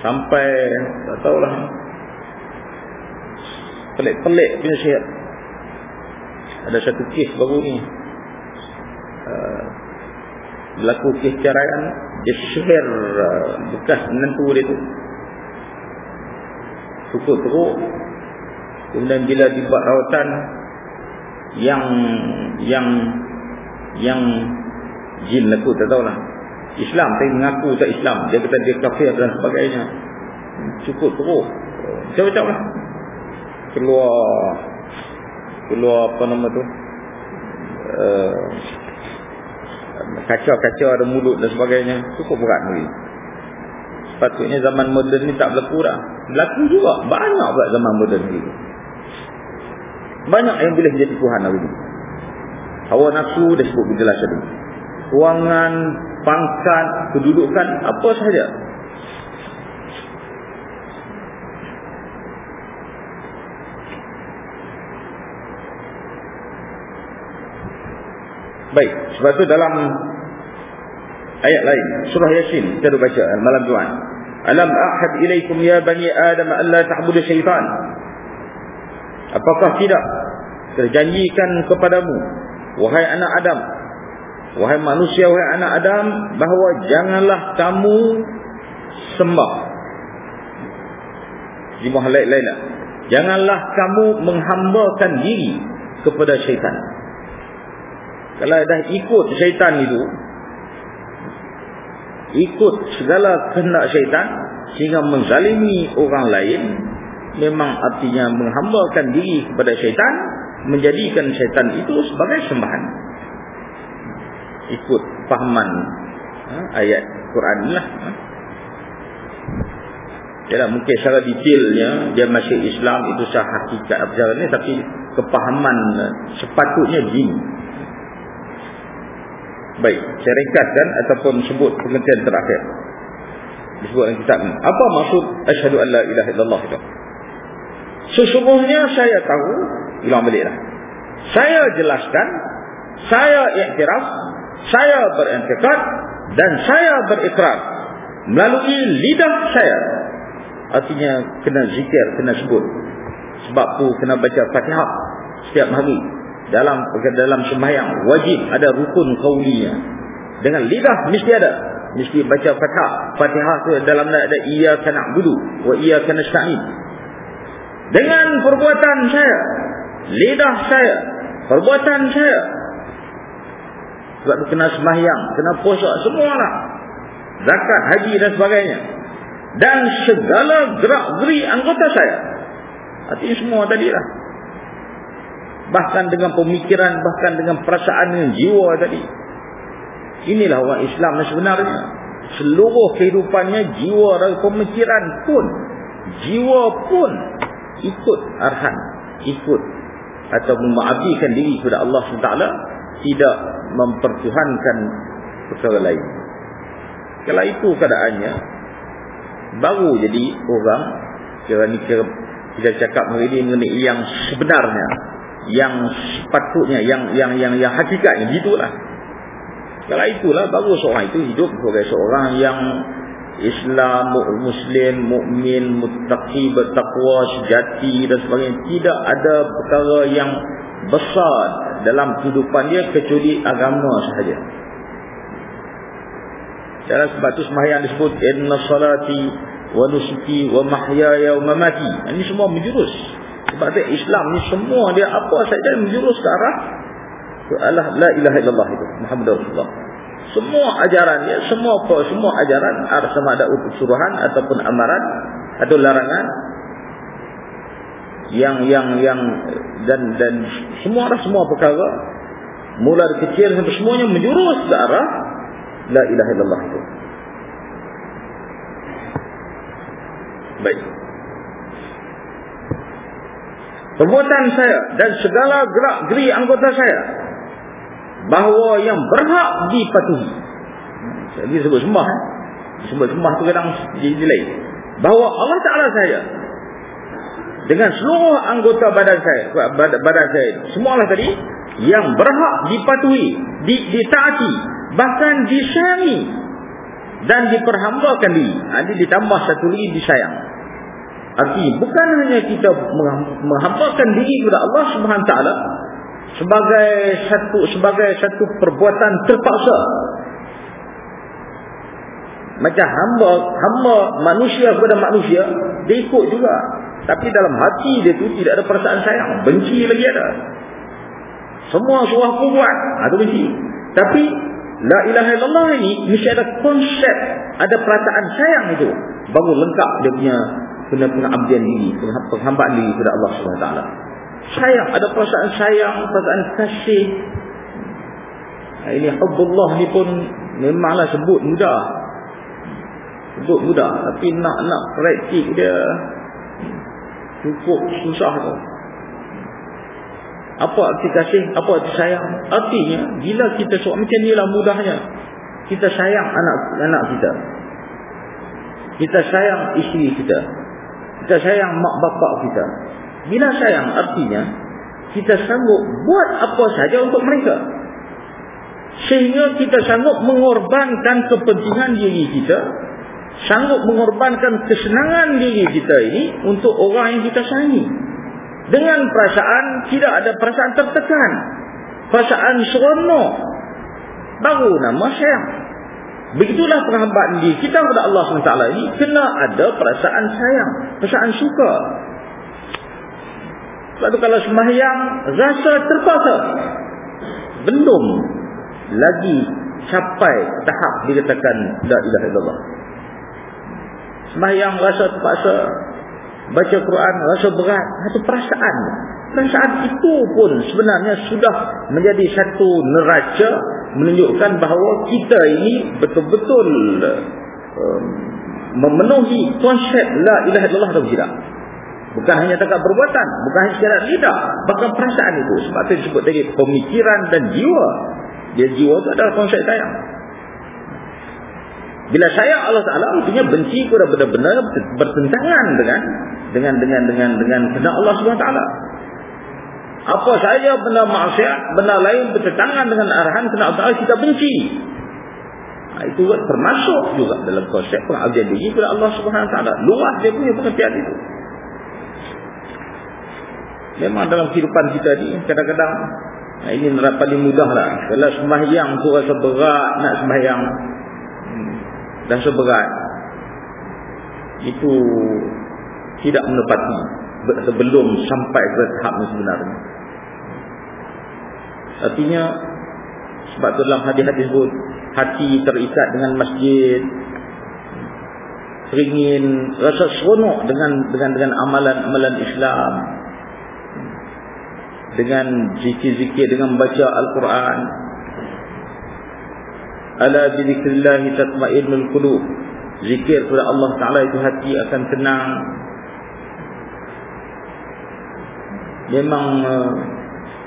A: Sampai tak tahulah. Pelik-pelik punya sihir. Ada satu kes baru ni. Uh, berlaku kes ceraian dia sihir uh, bekas menentu dia tu. Cukup teruk. Kemudian bila dibuat rawatan yang yang yang jin laku tak tahulah. Islam tapi mengaku tak Islam. Dia kata dia kafir dan sebagainya. Cukup teruk. Macam-macam lah. Keluar keluar apa nama tu? Uh, kacau-kacau ada mulut dan sebagainya. Cukup berat ni sepatutnya zaman moden ni tak berlaku dah. Berlaku juga. Banyak pula zaman moden ni. Banyak yang boleh menjadi Tuhan hari ni. Hawa nafsu dah sebut berjelas tadi ruangan pangkat kedudukan apa sahaja Baik, sebab itu dalam ayat lain, surah Yasin kita baca malam Jumaat. Alam ahad ilaikum ya bani Adam alla ta'budu syaitan. Apakah tidak terjanjikan kepadamu wahai anak Adam Wahai manusia, wahai anak Adam bahawa janganlah kamu sembah. Di mahal lain Janganlah kamu menghambakan diri kepada syaitan. Kalau dah ikut syaitan itu ikut segala kehendak syaitan sehingga menzalimi orang lain memang artinya menghambakan diri kepada syaitan menjadikan syaitan itu sebagai sembahan ikut fahaman ha, ayat Quran lah ha. Yalah, mungkin secara detailnya dia masih Islam itu sah hakikat apa ni tapi kepahaman sepatutnya dini baik saya ringkaskan ataupun sebut pengertian terakhir. Disebut dalam kitab ini apa maksud asyhadu an la ilaha illallah? Itu sesungguhnya saya tahu ulang baliklah saya jelaskan saya iktiraf saya berintikad dan saya berikrar melalui lidah saya. Artinya kena zikir kena sebut. Sebab tu kena baca fatihah setiap hari. Dalam dalam sembahyang wajib ada rukun kaulinya. Dengan lidah mesti ada. Mesti baca fatihah. Fatihah tu dalam ada iyyaka na'budu wa iyyaka nasta'in dengan perbuatan saya lidah saya perbuatan saya sebab tu kena sembahyang kena puasa semualah. Zakat haji dan sebagainya. Dan segala gerak-geri anggota saya. Artinya semua tadilah. Bahkan dengan pemikiran bahkan dengan perasaan dengan jiwa tadi. Inilah orang Islam yang sebenarnya. Seluruh kehidupannya jiwa dan pemikiran pun jiwa pun ikut arhan ikut atau memaafkan diri kepada Allah SWT tidak mempertuhankan perkara lain kalau itu keadaannya baru jadi orang kira ni kira kita cakap ini mengenai yang sebenarnya yang sepatutnya yang yang yang yang hakikatnya gitulah kalau itulah baru seorang itu hidup sebagai seorang yang Islam, Muslim, Mukmin, Muttaqi, bertakwa, sejati dan sebagainya. Tidak ada perkara yang besar dalam kehidupan dia kecuali agama sahaja. Dalam sebab itu sembahyang disebut inna salati wa nusuki wa mahyaya wa mamati. Ini semua menjurus sebab dia Islam ni semua dia apa saja menjurus ke arah ke Allah la ilaha illallah itu Muhammad Rasulullah. Semua ajaran dia semua apa semua ajaran ada sama ada suruhan ataupun amaran atau larangan yang yang yang dan dan semua ada semua perkara mula dari kecil sampai semuanya menjurus ke arah la ilaha illallah itu. Baik. Perbuatan saya dan segala gerak geri anggota saya bahawa yang berhak dipatuhi. Jadi sebut sembah. Eh? Sebut sembah tu kadang delay. Bahawa Allah Taala saya dengan seluruh anggota badan saya, badan saya, semualah tadi yang berhak dipatuhi, di, ditaati, bahkan disayangi dan diperhambakan diri. Nanti ditambah satu lagi disayang. Arti bukan hanya kita menghampakan diri kepada Allah Subhanahu taala sebagai satu sebagai satu perbuatan terpaksa. Macam hamba hamba manusia kepada manusia dia ikut juga. Tapi dalam hati dia tu tidak ada perasaan sayang, benci lagi ada. Semua suah aku buat, ada benci. Tapi la ilaha illallah ini mesti ada konsep, ada perasaan sayang itu baru lengkap dia punya pengabdian diri, penghambaan diri kepada Allah SWT. Sayang, ada perasaan sayang, perasaan kasih. Nah, ini hubbullah ni pun memanglah sebut mudah. Sebut mudah, tapi nak nak praktik dia cukup susah tu. Apa arti kasih? Apa arti sayang? Artinya, bila kita suat macam inilah mudahnya. Kita sayang anak anak kita. Kita sayang isteri kita. Kita sayang mak bapak kita. Bila sayang artinya kita sanggup buat apa saja untuk mereka. Sehingga kita sanggup mengorbankan kepentingan diri kita. Sanggup mengorbankan kesenangan diri kita ini untuk orang yang kita sayangi. Dengan perasaan tidak ada perasaan tertekan. Perasaan seronok. baru nama sayang begitulah perhambaan diri kita kepada Allah SWT ini. Kena ada perasaan sayang. Perasaan suka. Sebab tu kalau sembahyang rasa terpaksa. Belum lagi capai tahap dikatakan la ilaha illallah sembahyang rasa terpaksa. Baca Quran rasa berat satu perasaan. Perasaan itu pun sebenarnya sudah menjadi satu neraca menunjukkan bahawa kita ini betul-betul um, memenuhi konsep la ilaha illallah atau tidak. Bukan hanya takat perbuatan bukan hanya secara lidah bahkan perasaan itu. Sebab itu disebut tadi pemikiran dan jiwa. Dia jiwa itu adalah konsep sayang bila sayang Allah Taala artinya benci kepada benar-benar bertentangan dengan dengan dengan dengan dengan kehendak Allah Subhanahu taala. Apa saja benda maksiat, benda lain bertentangan dengan arahan kehendak Allah Taala kita benci. Ha, itu termasuk juga dalam konsep pengabdian diri kepada Allah Subhanahu taala. Luas dia punya pengertian itu. Memang dalam kehidupan kita ni kadang-kadang nah ini paling mudah lah. Kalau sembahyang tu rasa berat nak sembahyang dan seberat itu tidak menepati sebelum sampai ke tahap sebenarnya. Artinya sebab tu dalam hadis-hadis pun hati terikat dengan masjid teringin rasa seronok dengan dengan dengan amalan-amalan Islam dengan zikir-zikir dengan baca Al-Quran ala bi dzikrillah tatma'innul qulub. Zikir kepada Allah Taala itu hati akan tenang. Memang uh,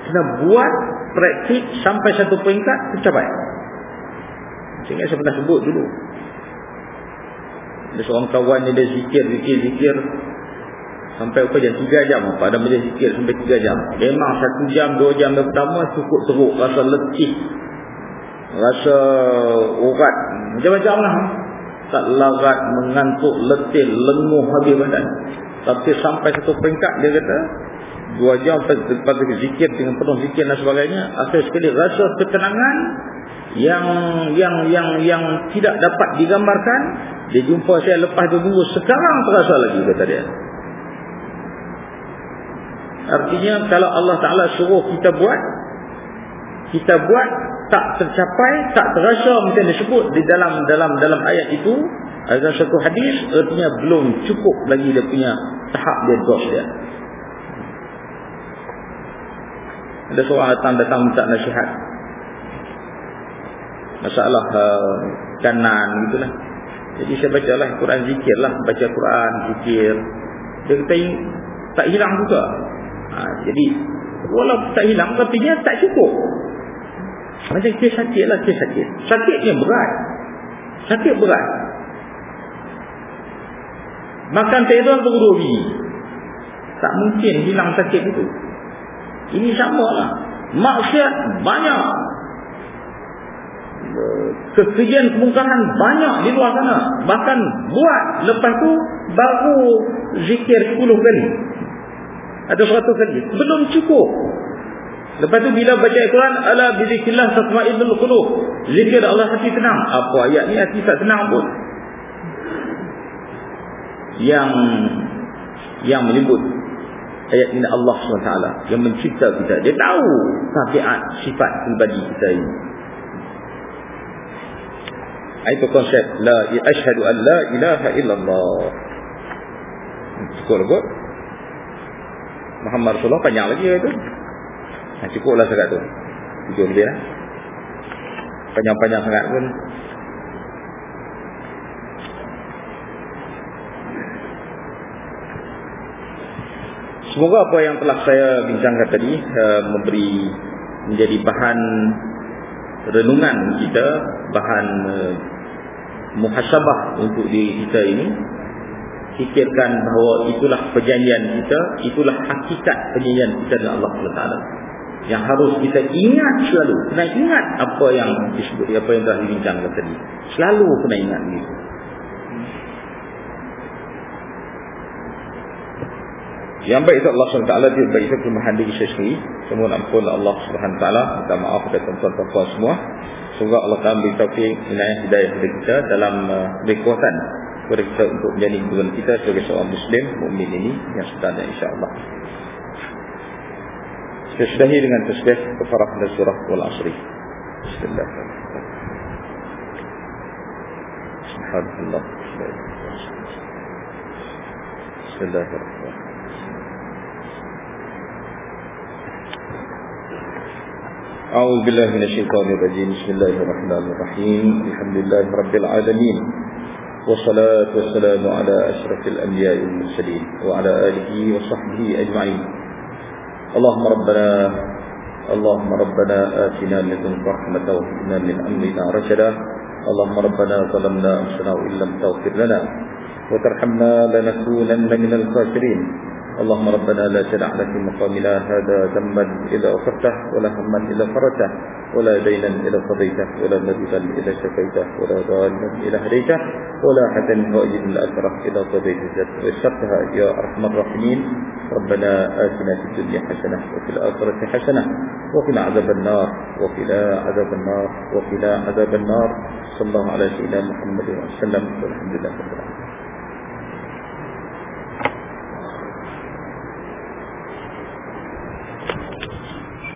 A: kena buat praktik sampai satu peringkat tercapai. Sehingga saya pernah sebut dulu. Ada seorang kawan dia zikir zikir zikir. Sampai apa jam 3 jam. Pada majlis zikir sampai 3 jam. Memang 1 jam 2 jam yang pertama cukup teruk. Rasa letih rasa urat. Macam-macam lah. Tak larat mengantuk letih lenguh habis badan. Tapi sampai satu peringkat dia kata dua jam lepas zikir dengan penuh zikir dan sebagainya akhir sekali. Rasa ketenangan yang yang yang yang tidak dapat digambarkan dia jumpa saya lepas dua minggu sekarang terasa lagi kata dia. Artinya kalau Allah Ta'ala suruh kita buat kita buat tak tercapai tak terasa macam disebut di dalam dalam dalam ayat itu ada satu hadis artinya belum cukup lagi dia punya tahap dia dos dia ada seorang datang datang minta nasihat. Masalah uh, kanan gitulah jadi saya baca lah Quran zikir lah baca Quran zikir. Dia kata tak hilang juga. Ha, jadi walaupun tak hilang tapi dia tak cukup macam dia sakit lah dia sakit sakitnya berat sakit berat makan berdua biji tak mungkin hilang sakit itu ini sama lah. Maksiat banyak. Kekejian kemungkaran banyak di luar sana. Bahkan buat lepas tu baru zikir 10 kali. Atau 100 kali. Belum cukup. Lepas tu bila baca Al-Quran ala bizikillah tatma'innul qulub. Zikir Allah hati tenang. Apa ayat ni hati tak tenang pun. Yang yang menyebut ayat ini Allah SWT yang mencipta kita dia tahu tabiat sifat pribadi kita ini itu konsep la asyhadu an la ilaha illallah cukup lebut Muhammad Rasulullah panjang lagi itu nah, cukuplah sangat tu tujuh lebih lah panjang-panjang sangat pun Semoga apa yang telah saya bincangkan tadi uh, memberi menjadi bahan renungan kita, bahan uh, muhasabah untuk diri kita ini. Fikirkan bahawa itulah perjanjian kita, itulah hakikat perjanjian kita dengan Allah Taala. Yang harus kita ingat selalu. Kena ingat apa yang disebut, apa yang telah dibincangkan tadi. Selalu kena ingat begitu. Yang baik itu Allah SWT Dia baik itu kelemahan diri saya sendiri Semua ampun Allah SWT Minta maaf kepada tuan-tuan semua Semoga Allah Taala beri taufik inayah hidayah kepada kita dalam uh, kekuatan kepada kita untuk menjadi hubungan kita sebagai seorang muslim mukmin ini yang sebenarnya insya-Allah. Kita sudahi dengan tasbih kefarah dan surah wal asri. Bismillahirrahmanirrahim. Subhanallah. Bismillahirrahmanirrahim. أعوذ بالله من الشيطان الرجيم بسم الله الرحمن الرحيم الحمد لله رب العالمين والصلاة والسلام على أشرف الأنبياء والمرسلين وعلى آله وصحبه أجمعين اللهم ربنا اللهم ربنا آتنا من لدنك رحمة وهبنا من أمرنا رشدا اللهم ربنا ظلمنا أنفسنا وإن لم تغفر لنا وترحمنا لنكونن من الخاسرين اللهم ربنا لا تدع في مقامنا هذا ذنبا إذا غفرته ولا هما إذا فرجته ولا دينا إذا قضيته ولا مريضا إذا شفيته ولا ضالا إذا هديته ولا حدا هوائج الأسرة إذا قضيته ويسرتها يا أرحم الراحمين ربنا آتنا في الدنيا حسنة وفي الآخرة حسنة وقنا عذاب النار وقنا عذاب النار وقنا عذاب النار. صلى الله على سيدنا محمد وسلم والحمد لله رب العالمين.